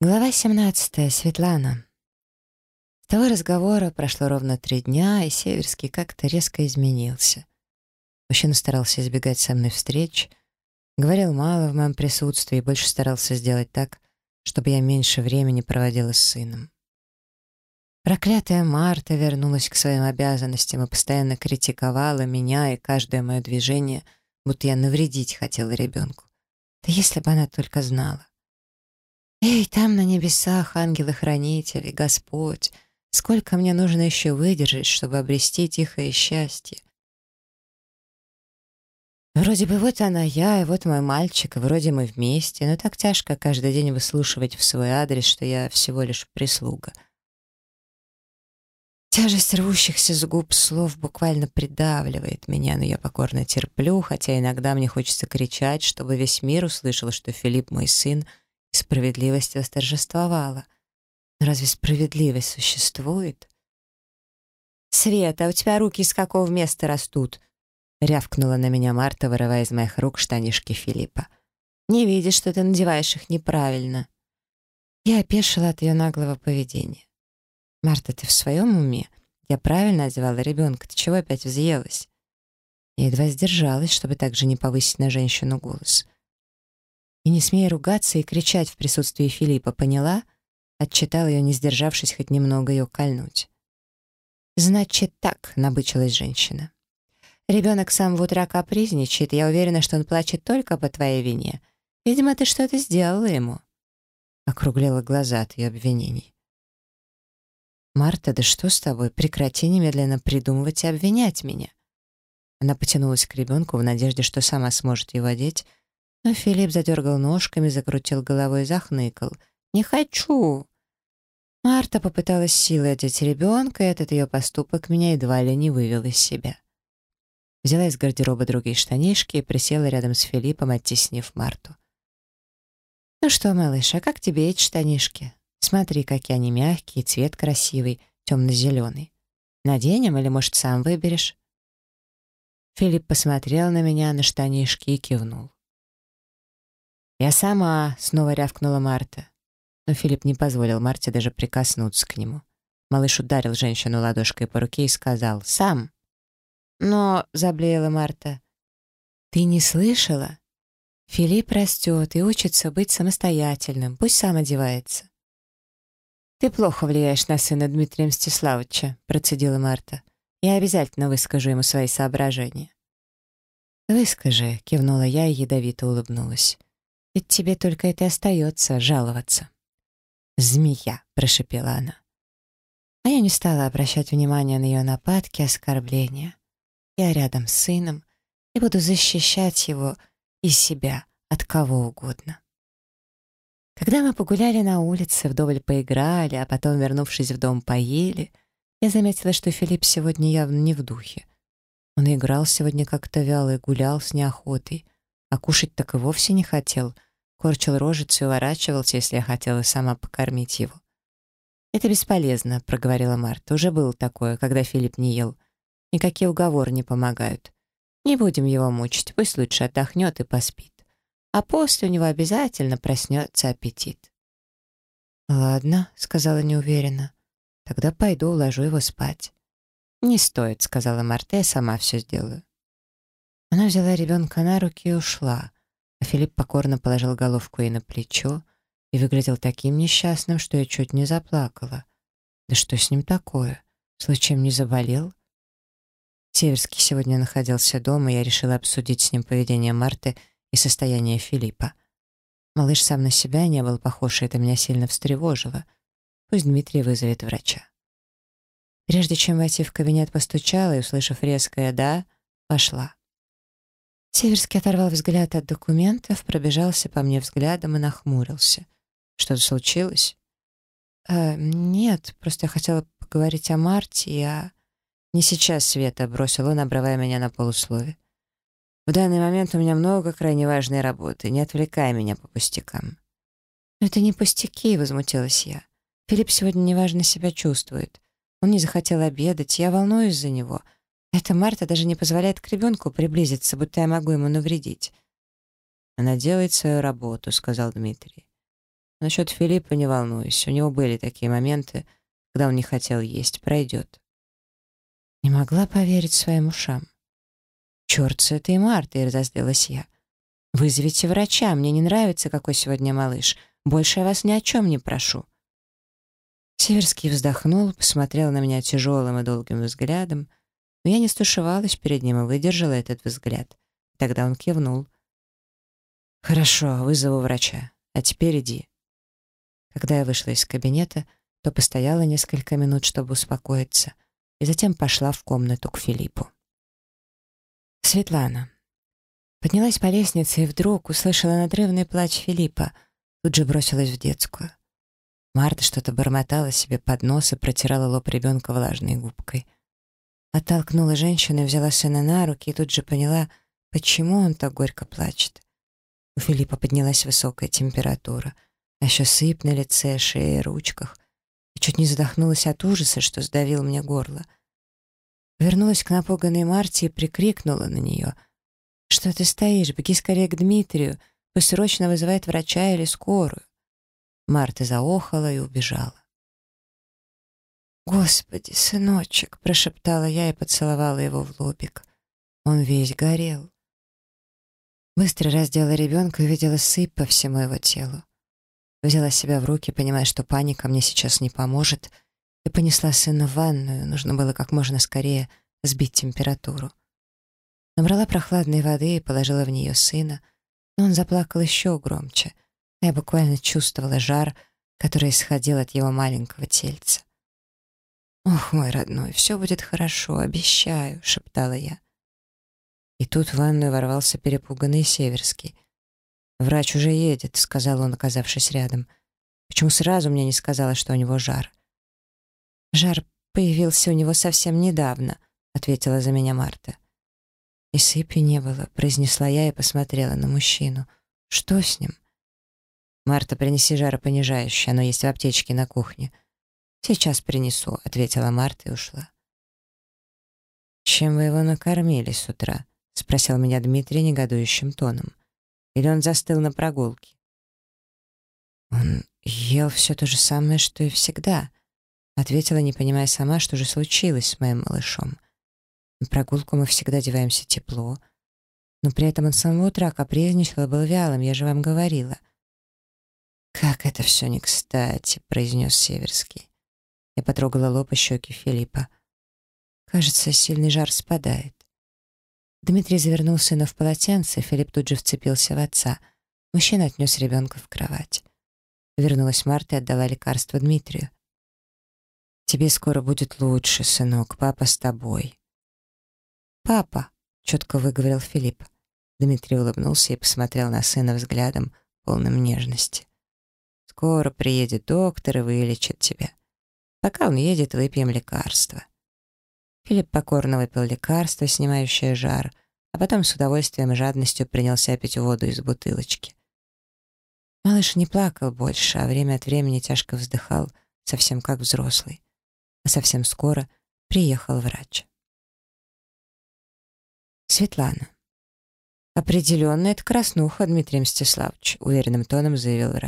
Глава 17. Светлана. С того разговора прошло ровно три дня, и Северский как-то резко изменился. Мужчина старался избегать со мной встреч, говорил мало в моем присутствии и больше старался сделать так, чтобы я меньше времени проводила с сыном. Проклятая Марта вернулась к своим обязанностям и постоянно критиковала меня и каждое мое движение, будто я навредить хотела ребенку. Да если бы она только знала. Эй, там на небесах ангелы-хранители, Господь, сколько мне нужно еще выдержать, чтобы обрести тихое счастье? Вроде бы вот она я, и вот мой мальчик, и вроде мы вместе, но так тяжко каждый день выслушивать в свой адрес, что я всего лишь прислуга. Тяжесть рвущихся с губ слов буквально придавливает меня, но я покорно терплю, хотя иногда мне хочется кричать, чтобы весь мир услышал, что Филипп мой сын — справедливость восторжествовала. Но разве справедливость существует? «Света, у тебя руки из какого места растут?» рявкнула на меня Марта, вырывая из моих рук штанишки Филиппа. «Не видишь, что ты надеваешь их неправильно». Я опешила от ее наглого поведения. «Марта, ты в своем уме? Я правильно одевала ребенка, ты чего опять взъелась?» Я едва сдержалась, чтобы также не повысить на женщину голос. И не смея ругаться и кричать в присутствии Филиппа, поняла? Отчитал ее, не сдержавшись хоть немного ее кольнуть. «Значит так», — набычилась женщина. «Ребенок с самого утра капризничает, я уверена, что он плачет только по твоей вине. Видимо, ты что-то сделала ему». Округлила глаза от ее обвинений. «Марта, да что с тобой? Прекрати немедленно придумывать и обвинять меня». Она потянулась к ребенку в надежде, что сама сможет его одеть, но Филипп задергал ножками, закрутил головой и захныкал. «Не хочу!» Марта попыталась силой одеть ребенка, и этот ее поступок меня едва ли не вывел из себя. Взяла из гардероба другие штанишки и присела рядом с Филиппом, оттеснив Марту. «Ну что, малыш, а как тебе эти штанишки? Смотри, какие они мягкие, цвет красивый, темно-зеленый. Наденем или, может, сам выберешь?» Филипп посмотрел на меня, на штанишки и кивнул. «Я сама!» — снова рявкнула Марта. Но Филипп не позволил Марте даже прикоснуться к нему. Малыш ударил женщину ладошкой по руке и сказал «Сам». «Но...» — заблеяла Марта. «Ты не слышала? Филипп растет и учится быть самостоятельным. Пусть сам одевается». «Ты плохо влияешь на сына Дмитрия Мстиславовича», — процедила Марта. «Я обязательно выскажу ему свои соображения». «Выскажи», — кивнула я и ядовито улыбнулась. Ведь тебе только это и остается — жаловаться. «Змея!» — прошепела она. А я не стала обращать внимания на ее нападки, оскорбления. Я рядом с сыном и буду защищать его и себя от кого угодно. Когда мы погуляли на улице, вдоволь поиграли, а потом, вернувшись в дом, поели, я заметила, что Филипп сегодня явно не в духе. Он играл сегодня как-то вяло и гулял с неохотой, а кушать так и вовсе не хотел. Корчил рожицу и уворачивался, если я хотела сама покормить его. «Это бесполезно», — проговорила Марта. «Уже было такое, когда Филипп не ел. Никакие уговоры не помогают. Не будем его мучить, пусть лучше отдохнет и поспит. А после у него обязательно проснется аппетит». «Ладно», — сказала неуверенно. «Тогда пойду уложу его спать». «Не стоит», — сказала Марта, — «я сама все сделаю». Она взяла ребенка на руки и ушла, а Филипп покорно положил головку ей на плечо и выглядел таким несчастным, что я чуть не заплакала. Да что с ним такое? Случаем не заболел? Северский сегодня находился дома, и я решила обсудить с ним поведение Марты и состояние Филиппа. Малыш сам на себя не был похож, и это меня сильно встревожило. Пусть Дмитрий вызовет врача. Прежде чем войти в кабинет, постучала и, услышав резкое «да», пошла. Северский оторвал взгляд от документов, пробежался по мне взглядом и нахмурился. Что-то случилось? «Э, «Нет, просто я хотела поговорить о Марте, и о...» «Не сейчас, Света», — бросил он, обрывая меня на полуслове. «В данный момент у меня много крайне важной работы. Не отвлекай меня по пустякам». «Но это не пустяки», — возмутилась я. «Филипп сегодня неважно себя чувствует. Он не захотел обедать, я волнуюсь за него». Эта Марта даже не позволяет к ребенку приблизиться, будто я могу ему навредить. «Она делает свою работу», — сказал Дмитрий. Насчет Филиппа не волнуйся, у него были такие моменты, когда он не хотел есть, пройдет. Не могла поверить своим ушам. «Черт с этой Мартой!» — разозлилась я. «Вызовите врача, мне не нравится, какой сегодня малыш. Больше я вас ни о чем не прошу». Северский вздохнул, посмотрел на меня тяжелым и долгим взглядом, но я не стушевалась перед ним и выдержала этот взгляд. Тогда он кивнул. «Хорошо, вызову врача. А теперь иди». Когда я вышла из кабинета, то постояла несколько минут, чтобы успокоиться, и затем пошла в комнату к Филиппу. Светлана. Поднялась по лестнице и вдруг услышала надрывный плач Филиппа, тут же бросилась в детскую. Марта что-то бормотала себе под нос и протирала лоб ребенка влажной губкой. Оттолкнула женщину и взяла сына на руки и тут же поняла, почему он так горько плачет. У Филиппа поднялась высокая температура, а еще сыпь на лице, шее, ручках. И чуть не задохнулась от ужаса, что сдавил мне горло. Вернулась к напуганной Марте и прикрикнула на нее. «Что ты стоишь? Беги скорее к Дмитрию. Пусть срочно вызывает врача или скорую». Марта заохала и убежала. «Господи, сыночек!» — прошептала я и поцеловала его в лобик. Он весь горел. Быстро раздела ребенка и увидела сыпь по всему его телу. Взяла себя в руки, понимая, что паника мне сейчас не поможет, и понесла сына в ванную. Нужно было как можно скорее сбить температуру. Набрала прохладной воды и положила в нее сына, но он заплакал еще громче. Я буквально чувствовала жар, который исходил от его маленького тельца. «Ох, мой родной, все будет хорошо, обещаю», — шептала я. И тут в ванную ворвался перепуганный Северский. «Врач уже едет», — сказал он, оказавшись рядом. «Почему сразу мне не сказала, что у него жар?» «Жар появился у него совсем недавно», — ответила за меня Марта. «И сыпи не было», — произнесла я и посмотрела на мужчину. «Что с ним?» «Марта,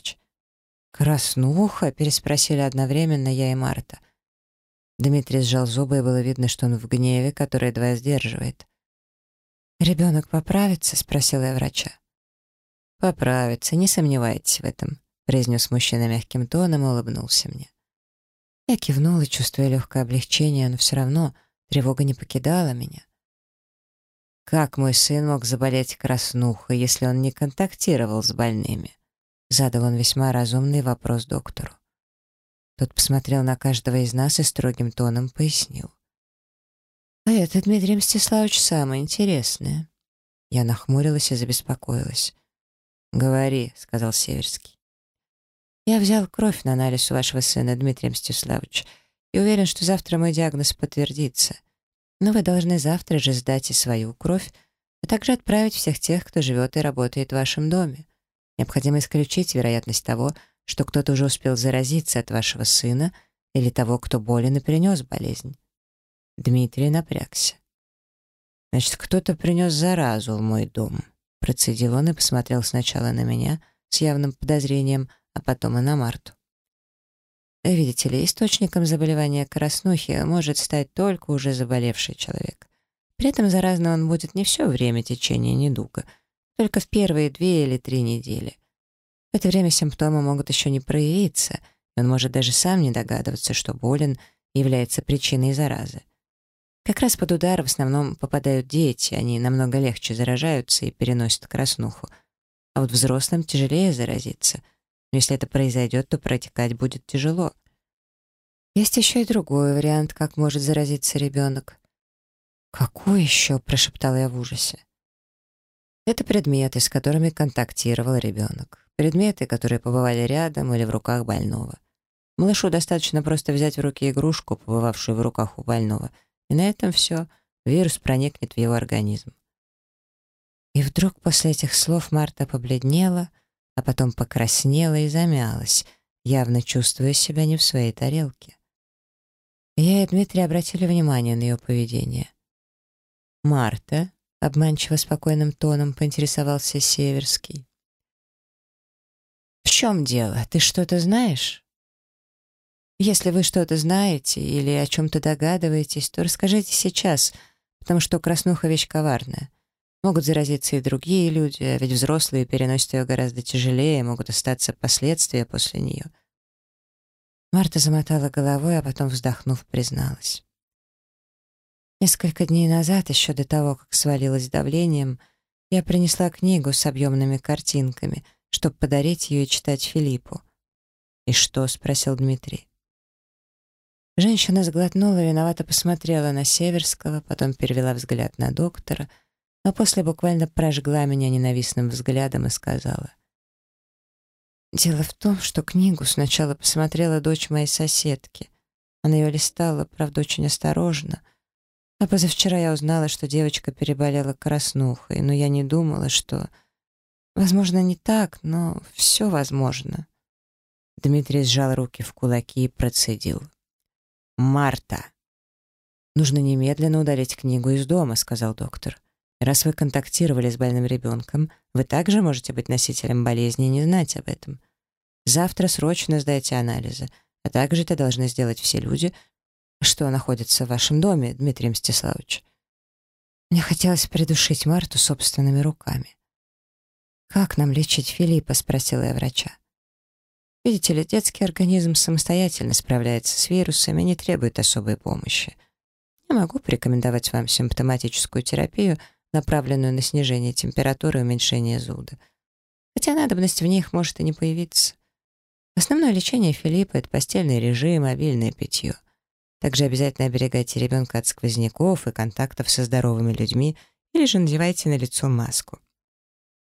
принеси жаропонижающее, оно есть в аптечке на кухне». «Сейчас принесу», — ответила Марта и ушла. «Чем вы его накормили с утра?» — спросил меня Дмитрий негодующим тоном. «Или он застыл на прогулке?» «Он ел все то же самое, что и всегда», — ответила, не понимая сама, что же случилось с моим малышом. На прогулку мы всегда одеваемся тепло, но при этом он с самого утра капризничал и был вялым, я же вам говорила. «Как это все не кстати», — произнес Северский. Я потрогала лоб и щеки Филиппа. Кажется, сильный жар спадает. Дмитрий завернул сына в полотенце, Филипп тут же вцепился в отца. Мужчина отнес ребенка в кровать. Вернулась Марта и отдала лекарство Дмитрию. «Тебе скоро будет лучше, сынок, папа с тобой». «Папа», — четко выговорил Филипп. Дмитрий улыбнулся и посмотрел на сына взглядом, полным нежности. «Скоро приедет доктор и вылечит тебя. Пока он едет, выпьем лекарство». Филипп покорно выпил лекарство, снимающее жар, а потом с удовольствием и жадностью принялся пить воду из бутылочки. Малыш не плакал больше, а время от времени тяжко вздыхал, совсем как взрослый. А совсем скоро приехал Только в первые две или три недели. В это время симптомы могут еще не проявиться, и он может даже сам не догадываться, что болен является причиной заразы. Как раз под удар в основном попадают дети, они намного легче заражаются и переносят краснуху. А вот взрослым тяжелее заразиться. Но если это произойдет, то протекать будет тяжело. Есть еще и другой вариант, как может заразиться ребенок. «Какой еще?» — прошептала я в ужасе. Это предметы, с которыми контактировал ребенок. Предметы, которые побывали рядом или в руках больного. Малышу достаточно просто взять в руки игрушку, побывавшую в руках у больного, и на этом все, вирус проникнет в его организм. И вдруг после этих слов Марта побледнела, а потом покраснела и замялась, явно чувствуя себя не в своей тарелке. Я и Дмитрий обратили внимание на ее поведение. «Марта», — обманчиво спокойным тоном поинтересовался Северский. «В чем дело? Ты что-то знаешь?» «Если вы что-то знаете или о чем-то догадываетесь, то расскажите сейчас, потому что краснуха — вещь коварная. Могут заразиться и другие люди, а ведь взрослые переносят ее гораздо тяжелее, могут остаться последствия после нее». Марта замотала головой, а потом, вздохнув, призналась. Несколько дней назад, еще до того, как свалилась давлением, я принесла книгу с объемными картинками, чтобы подарить ее и читать Филиппу. «И что?» — спросил Дмитрий. Женщина сглотнула, виновато посмотрела на Северского, потом перевела взгляд на доктора, а после буквально прожгла меня ненавистным взглядом и сказала. «Дело в том, что книгу сначала посмотрела дочь моей соседки. Она ее листала, правда, очень осторожно — а позавчера я узнала, что девочка переболела краснухой, но я не думала, что... Возможно, не так, но все возможно. Дмитрий сжал руки в кулаки и процедил. «Марта!» «Нужно немедленно удалить книгу из дома», — сказал доктор. «Раз вы контактировали с больным ребенком, вы также можете быть носителем болезни и не знать об этом. Завтра срочно сдайте анализы, а также это должны сделать все люди, что находится в вашем доме, Дмитрий Мстиславович. Мне хотелось придушить Марту собственными руками. «Как нам лечить Филиппа?» — спросила я врача. Видите ли, детский организм самостоятельно справляется с вирусами и не требует особой помощи. Я могу порекомендовать вам симптоматическую терапию, направленную на снижение температуры и уменьшение зуда. Хотя надобность в них может и не появиться. Основное лечение Филиппа — это постельный режим, обильное питье. Также обязательно оберегайте ребенка от сквозняков и контактов со здоровыми людьми или же надевайте на лицо маску.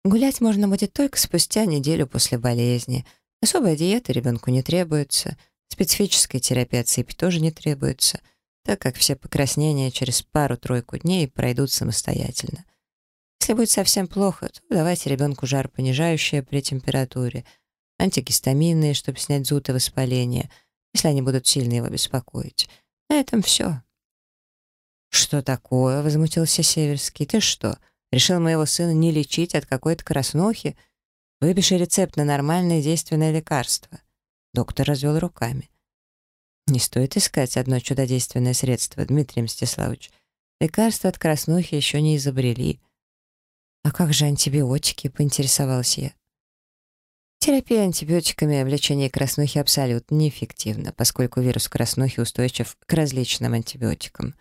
Гулять можно будет только спустя неделю после болезни. Особая диета ребенку не требуется, специфической терапии от сыпи тоже не требуется, так как все покраснения через пару-тройку дней пройдут самостоятельно. Если будет совсем плохо, то давайте ребенку жар понижающее при температуре, антигистаминные, чтобы снять зуд и воспаление, если они будут сильно его беспокоить. На этом все. «Что такое?» — возмутился Северский. «Ты что, решил моего сына не лечить от какой-то краснухи? Выпиши рецепт на нормальное действенное лекарство». Доктор развел руками. «Не стоит искать одно чудодейственное средство, Дмитрий Мстиславович. Лекарства от краснухи еще не изобрели». «А как же антибиотики?» — поинтересовалась я. Терапия антибиотиками в лечении краснухи абсолютно неэффективна, поскольку вирус краснухи устойчив к различным антибиотикам.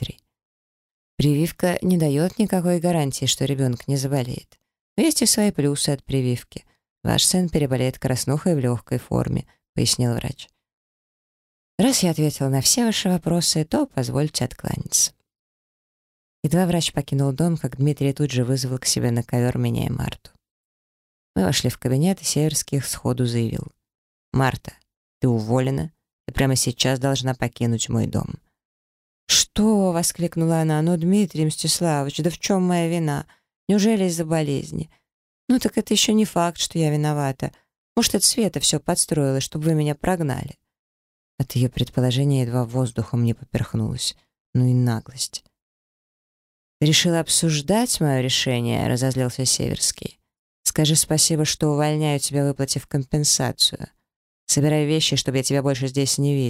Более того, антибактериальные препараты еще больше могут усугубить состояние ребенка и понизить его иммунитет. Не переживайте так сильно. Выполняйте мои рекомендации, и все с малышом будет хорошо. У моего сына стоит прививка от краснухи, но тем не менее Филипп все равно заболел, сердито проговорил Дмитрий. Прививка не дает никакой гарантии, что ребенок не заболеет. Но есть и свои плюсы от прививки. Ваш сын переболеет краснухой в легкой форме, пояснил врач. Раз я ответил на все ваши вопросы, то позвольте откланяться. Едва врач покинул дом, как Дмитрий тут же вызвал к себе на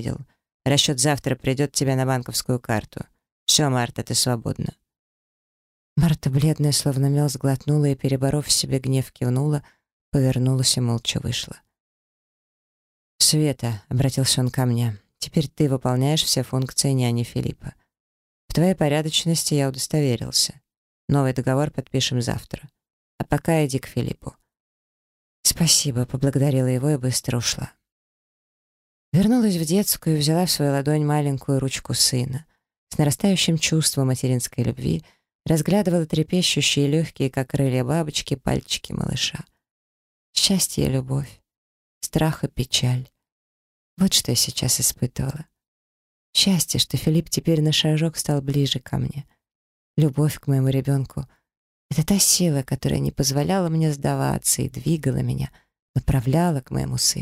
ковер меня и Марту. Мы вошли в кабинет, и Северских сходу заявил. «Марта, ты уволена. Ты прямо сейчас должна покинуть мой дом. «Что?» — воскликнула она. «Ну, Дмитрий Мстиславович, да в чем моя вина? Неужели из-за болезни? Ну так это еще не факт, что я виновата. Может, это Света все подстроила, чтобы вы меня прогнали. От ее предположения едва воздухом не поперхнулась. Ну и наглость. «Решила обсуждать мое решение», — разозлился Северский. «Скажи спасибо, что увольняю тебя, выплатив компенсацию. Собирай вещи, чтобы я тебя больше здесь не видел. Расчет завтра придет тебе на банковскую карту. Все, Марта, ты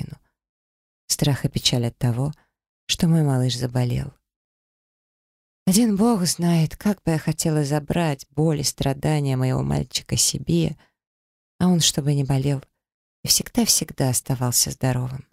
свободна». Марта, бледная, словно мел, сглотнула и, переборов в себе гнев, кивнула, повернулась и молча вышла. «Света», — обратился он ко мне, — «теперь ты выполняешь все функции няни Филиппа. В твоей